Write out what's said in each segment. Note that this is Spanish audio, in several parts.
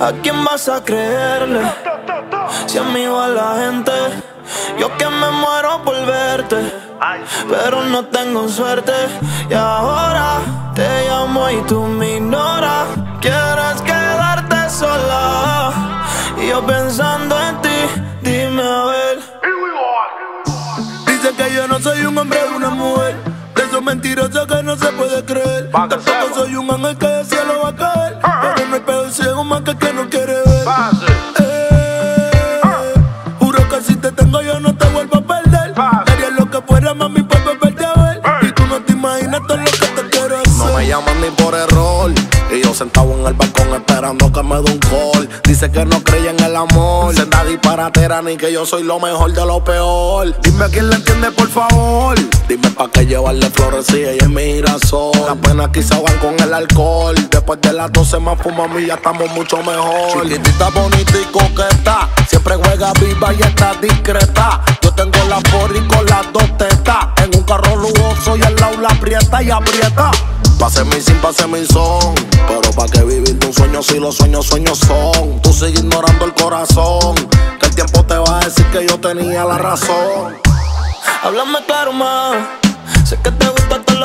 ¿A quién vas a creerle? Si a mí va la gente, yo que me muero por verte, pero no tengo suerte. Y ahora te llamo y tú me ignoras. Quieres quedarte sola y yo pensando en ti, dime a ver. Dice que yo no soy un hombre de una mujer. De esos mentirosos que no se puede creer. Tampoco soy un ángel que que que no quiere me ni por error. Y yo sentado en el balcón esperando que me dé un call. Dice que no cree en el amor. Senda disparatera ni que yo soy lo mejor de lo peor. Dime a quién le entiende, por favor. Dime pa' qué llevarle flores si ella es mi girasol. Las penas quizá van con el alcohol. Después de las 12 más fuma y ya estamos mucho mejor. Chiquitita, bonita y coqueta. Siempre juega viva y está discreta. Yo tengo la porri con las dos tetas. En un carro lujoso y al lado la aprieta y aprieta. Pase mi sin, pase mi son. Pero pa' que vivir de un sueño si los sueños, sueños son. Tú sigues ignorando el corazón. Que el tiempo te va a decir que yo tenía la razón. Háblame claro más. Sé que te gusta todo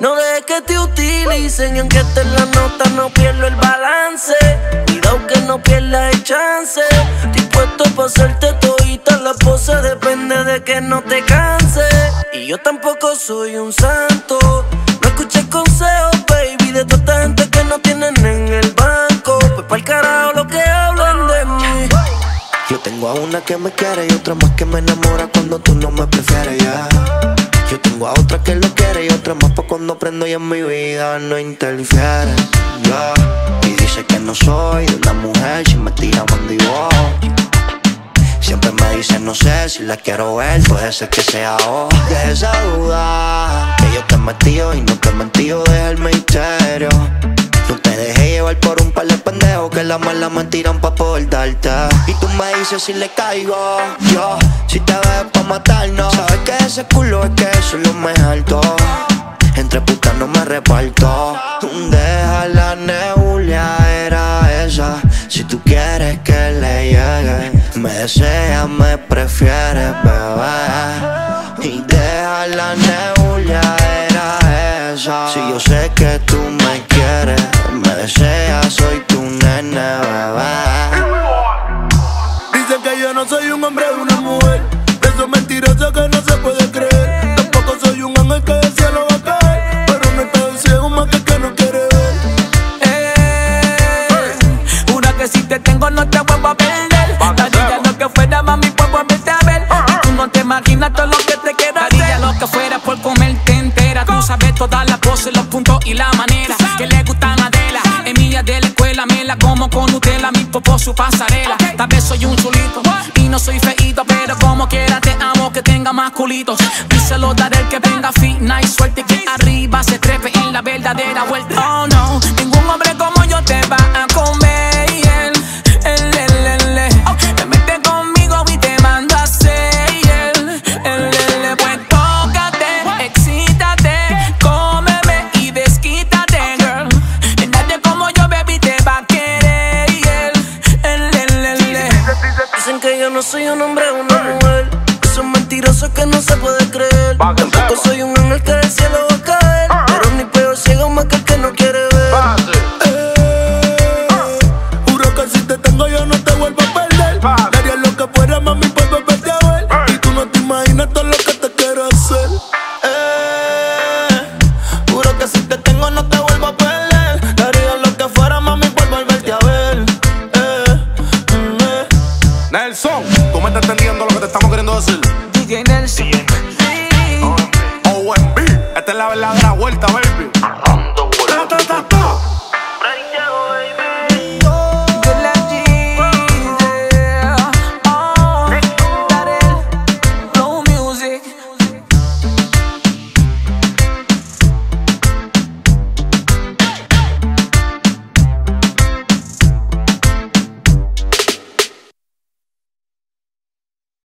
No dejes que te utilicen y aunque esté en la nota no pierdo el balance. Cuidado que no pierdas el chance. Dispuesto pa' hacerte todita la pose, depende de que no te canses. Y yo tampoco soy un santo. No escuches consejos, baby, de toda esta gente que no tienen en el banco. Pues pa'l carajo lo que hablan de mí. Yo tengo a una que me quiere y otra más que me enamora cuando tú no me prefieres ya. Yo tengo a otra que lo quiere y otra más pa' cuando prendo y en mi vida no interfiere. Y dice que no soy de una mujer si me tira bandido. Siempre me dice no sé si la quiero ver, puede ser que sea hoy. De esa duda que yo te metido y la mala me tiran pa' poder darte. Y tú me dices si le caigo. Yo, si te ves pa' matarnos. Sabes que ese culo es que eso es lo mejor todo. Entre putas no me reparto. Deja la nebulia, era esa. Si tú quieres que le llegue, me deseas, me prefieres, bebé. Y deja la nebulia, era esa. Si yo sé que tú me quieres, me deseas, soy Dicen que yo no soy un hombre de una mujer. De esos mentirosos que no se puede creer. Tampoco soy un ángel que del cielo va a caer. Pero no peor ciego más que el que no quiere ver. Eh, Jura que si te tengo no te vuelvo a perder. Daría lo que fuera, mami, por volverte a ver. Y tú no te imaginas todo lo que te quiero. Daría lo que fuera por comerte entera. Tú sabes todas las poses, los puntos y la manera que le gustan a Adela. Emilia de la escuela, la como con Nutella, mi popo su pasarela. Tal vez soy un chulito y no soy feíto, pero como quiera te amo que tenga más culitos. Díselo daré el que venga fina y suerte que arriba se trepe en la verdadera vuelta. Oh no, no soy un hombre o una mujer. Son mentirosos que no se puede creer. Tampoco soy un ángel que del cielo Nelson, tú me estás entendiendo lo que te estamos queriendo decir. DJ Nelson. OMB, esta es la verdadera vuelta, baby.